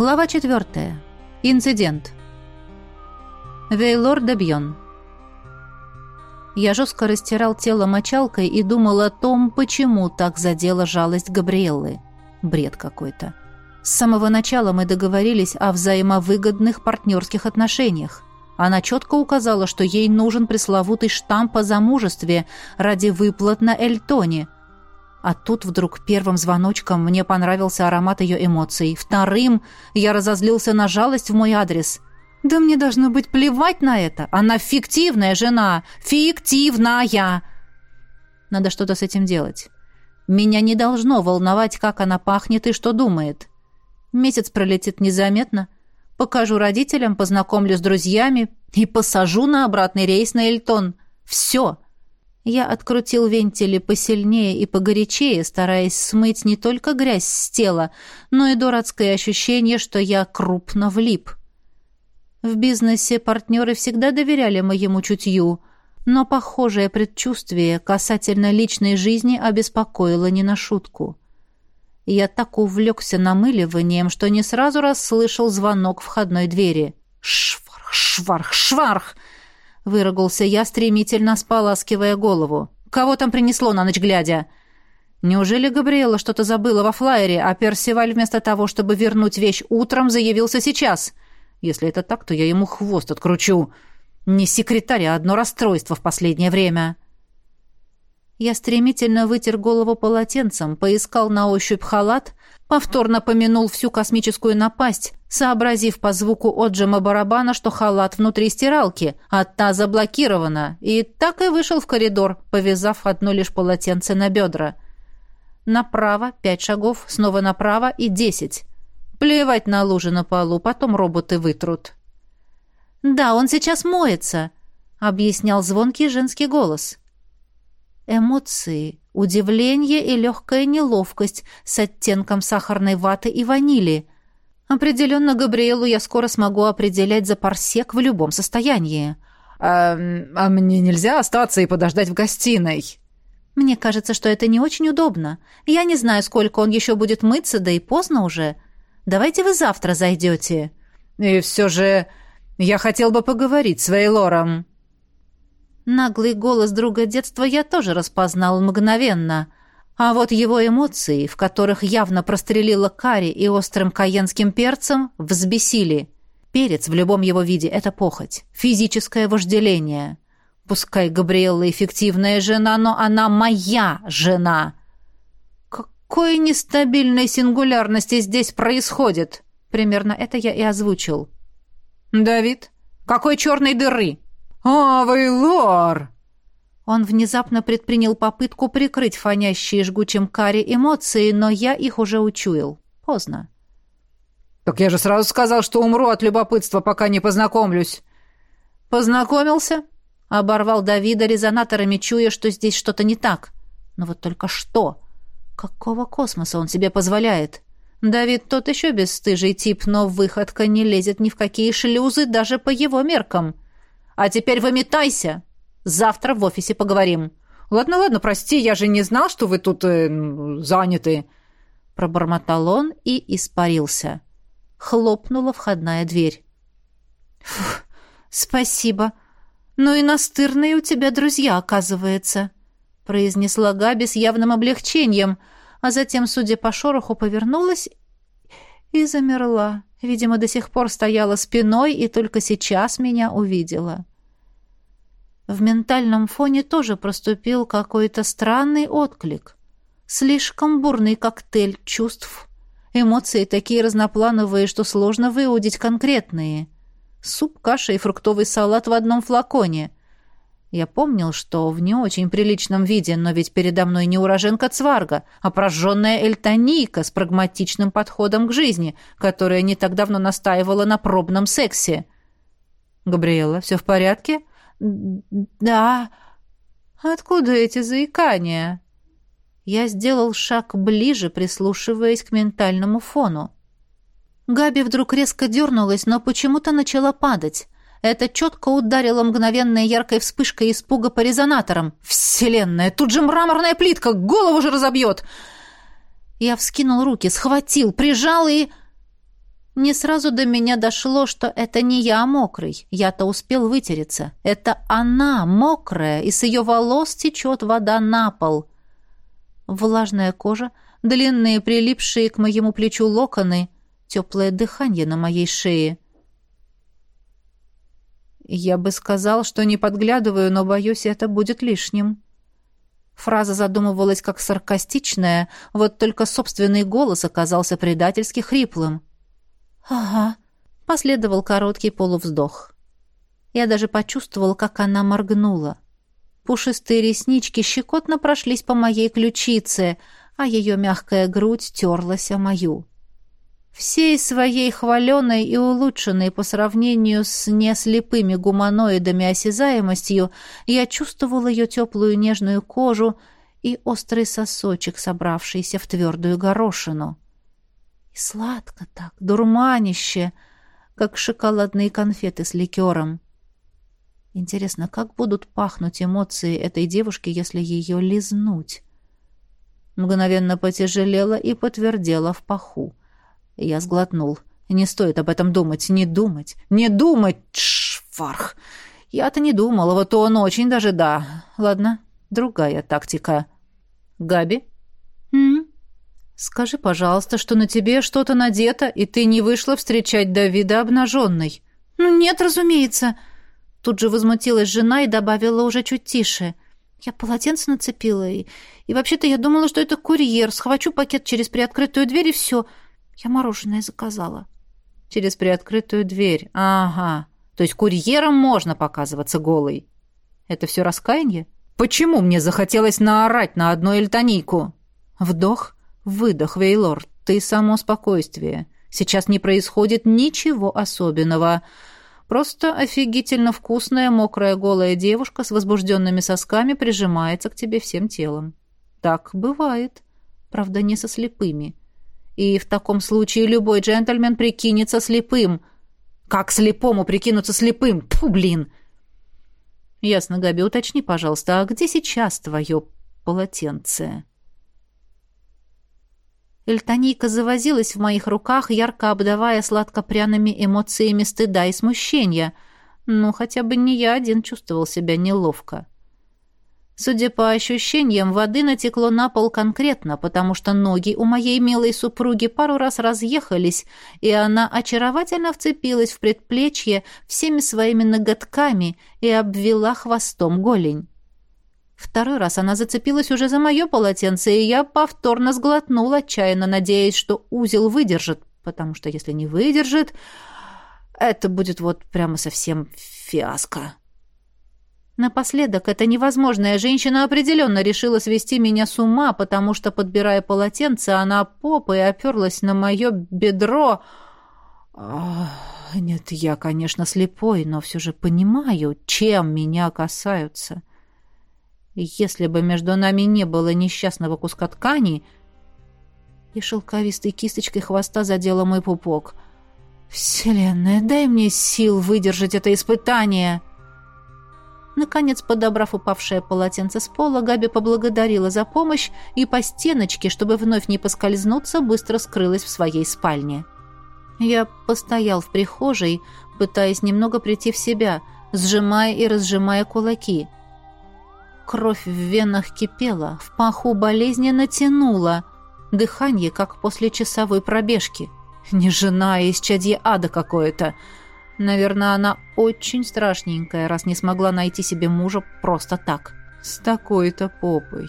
Глава 4. Инцидент. Вейлор Дебьон. Я жестко растирал тело мочалкой и думал о том, почему так задела жалость Габриэллы. Бред какой-то. С самого начала мы договорились о взаимовыгодных партнерских отношениях. Она четко указала, что ей нужен пресловутый штамп о замужестве ради выплат на Эльтоне – а тут вдруг первым звоночком мне понравился аромат ее эмоций. Вторым я разозлился на жалость в мой адрес. Да мне должно быть плевать на это. Она фиктивная жена. Фиктивная. Надо что-то с этим делать. Меня не должно волновать, как она пахнет и что думает. Месяц пролетит незаметно. Покажу родителям, познакомлю с друзьями и посажу на обратный рейс на Эльтон. Все. Я открутил вентили посильнее и погорячее, стараясь смыть не только грязь с тела, но и дурацкое ощущение, что я крупно влип. В бизнесе партнеры всегда доверяли моему чутью, но похожее предчувствие касательно личной жизни обеспокоило не на шутку. Я так увлекся намыливанием, что не сразу расслышал звонок входной двери. «Шварх, шварх, шварх!» Выругался я, стремительно споласкивая голову. «Кого там принесло на ночь глядя?» Неужели Габриэла что-то забыла во флайере, а Персиваль вместо того, чтобы вернуть вещь утром, заявился сейчас? Если это так, то я ему хвост откручу. Не секретарь, а одно расстройство в последнее время. Я стремительно вытер голову полотенцем, поискал на ощупь халат, повторно помянул всю космическую напасть, сообразив по звуку отжима барабана, что халат внутри стиралки, а та заблокирована, и так и вышел в коридор, повязав одно лишь полотенце на бедра. Направо пять шагов, снова направо и десять. Плевать на лужи на полу, потом роботы вытрут. «Да, он сейчас моется», — объяснял звонкий женский голос. Эмоции, удивление и легкая неловкость с оттенком сахарной ваты и ванили. Определенно, Габриэлу я скоро смогу определять за парсек в любом состоянии. «А, а мне нельзя остаться и подождать в гостиной?» «Мне кажется, что это не очень удобно. Я не знаю, сколько он еще будет мыться, да и поздно уже. Давайте вы завтра зайдете». «И все же я хотел бы поговорить с Вейлором». Наглый голос друга детства я тоже распознал мгновенно. А вот его эмоции, в которых явно прострелила карри и острым каенским перцем, взбесили. Перец в любом его виде — это похоть, физическое вожделение. Пускай Габриэлла эффективная жена, но она моя жена. Какой нестабильной сингулярности здесь происходит? Примерно это я и озвучил. «Давид, какой черной дыры?» «А, Вейлор!» Он внезапно предпринял попытку прикрыть фонящие жгучим кари эмоции, но я их уже учуял. Поздно. «Так я же сразу сказал, что умру от любопытства, пока не познакомлюсь». «Познакомился?» — оборвал Давида резонаторами, чуя, что здесь что-то не так. «Но вот только что? Какого космоса он себе позволяет?» Давид тот еще бесстыжий тип, но выходка не лезет ни в какие шлюзы, даже по его меркам. А теперь выметайся. Завтра в офисе поговорим. Ладно, ладно, прости, я же не знал, что вы тут э, заняты. Пробормотал он и испарился. Хлопнула входная дверь. Фух, спасибо. Ну и настырные у тебя друзья, оказывается, произнесла Габи с явным облегчением, а затем, судя по шороху, повернулась и замерла. Видимо, до сих пор стояла спиной и только сейчас меня увидела. В ментальном фоне тоже проступил какой-то странный отклик. Слишком бурный коктейль чувств. Эмоции такие разноплановые, что сложно выудить конкретные. Суп, каша и фруктовый салат в одном флаконе. Я помнил, что в не очень приличном виде, но ведь передо мной не уроженка Цварга, а прожженная эльтонийка с прагматичным подходом к жизни, которая не так давно настаивала на пробном сексе. «Габриэла, все в порядке?» «Да». «Откуда эти заикания?» Я сделал шаг ближе, прислушиваясь к ментальному фону. Габи вдруг резко дернулась, но почему-то начала падать. Это четко ударило мгновенной яркой вспышкой испуга по резонаторам. «Вселенная! Тут же мраморная плитка! Голову же разобьет!» Я вскинул руки, схватил, прижал и... Не сразу до меня дошло, что это не я мокрый. Я-то успел вытереться. Это она мокрая, и с ее волос течет вода на пол. Влажная кожа, длинные прилипшие к моему плечу локоны, теплое дыхание на моей шее. Я бы сказал, что не подглядываю, но, боюсь, это будет лишним. Фраза задумывалась как саркастичная, вот только собственный голос оказался предательски хриплым. «Ага», — последовал короткий полувздох. Я даже почувствовал, как она моргнула. Пушистые реснички щекотно прошлись по моей ключице, а ее мягкая грудь терлась о мою. Всей своей хваленой и улучшенной по сравнению с неслепыми гуманоидами осязаемостью я чувствовал ее теплую нежную кожу и острый сосочек, собравшийся в твердую горошину. И сладко так, дурманище, как шоколадные конфеты с ликером. Интересно, как будут пахнуть эмоции этой девушки, если ее лизнуть? Мгновенно потяжелела и подтвердела в паху. Я сглотнул. Не стоит об этом думать, не думать, не думать, шварх. Я-то не думал, вот он очень даже да. Ладно, другая тактика. Габи? М? Скажи, пожалуйста, что на тебе что-то надето, и ты не вышла встречать Давида обнаженной. Ну нет, разумеется. Тут же возмутилась жена и добавила уже чуть тише. Я полотенце нацепила, и, и вообще-то я думала, что это курьер. Схвачу пакет через приоткрытую дверь, и все. Я мороженое заказала. Через приоткрытую дверь. Ага. То есть курьером можно показываться голой. Это все раскаяние? Почему мне захотелось наорать на одну эльтонику? Вдох, Выдох, Вейлор, ты само спокойствие. Сейчас не происходит ничего особенного. Просто офигительно вкусная, мокрая, голая девушка с возбужденными сосками прижимается к тебе всем телом. Так бывает. Правда, не со слепыми. И в таком случае любой джентльмен прикинется слепым. Как слепому прикинуться слепым? Тьфу, блин! Ясно, Габи, уточни, пожалуйста, а где сейчас твое полотенце?» Эльтонийка завозилась в моих руках, ярко обдавая сладко-пряными эмоциями стыда и смущения. Ну, хотя бы не я один чувствовал себя неловко. Судя по ощущениям, воды натекло на пол конкретно, потому что ноги у моей милой супруги пару раз разъехались, и она очаровательно вцепилась в предплечье всеми своими ноготками и обвела хвостом голень. Второй раз она зацепилась уже за мое полотенце, и я повторно сглотнул, отчаянно надеясь, что узел выдержит, потому что если не выдержит, это будет вот прямо совсем фиаско. Напоследок эта невозможная женщина определенно решила свести меня с ума, потому что, подбирая полотенце, она попой оперлась на мое бедро. Нет, я, конечно, слепой, но все же понимаю, чем меня касаются. Если бы между нами не было несчастного куска ткани, и шелковистой кисточкой хвоста задела мой пупок. «Вселенная, дай мне сил выдержать это испытание!» Наконец, подобрав упавшее полотенце с пола, Габи поблагодарила за помощь и по стеночке, чтобы вновь не поскользнуться, быстро скрылась в своей спальне. Я постоял в прихожей, пытаясь немного прийти в себя, сжимая и разжимая кулаки – Кровь в венах кипела, в паху болезненно тянула. Дыхание, как после часовой пробежки. Не жена, а исчадье ада какое-то. Наверное, она очень страшненькая, раз не смогла найти себе мужа просто так. С такой-то попой.